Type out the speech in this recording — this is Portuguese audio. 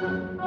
Hey!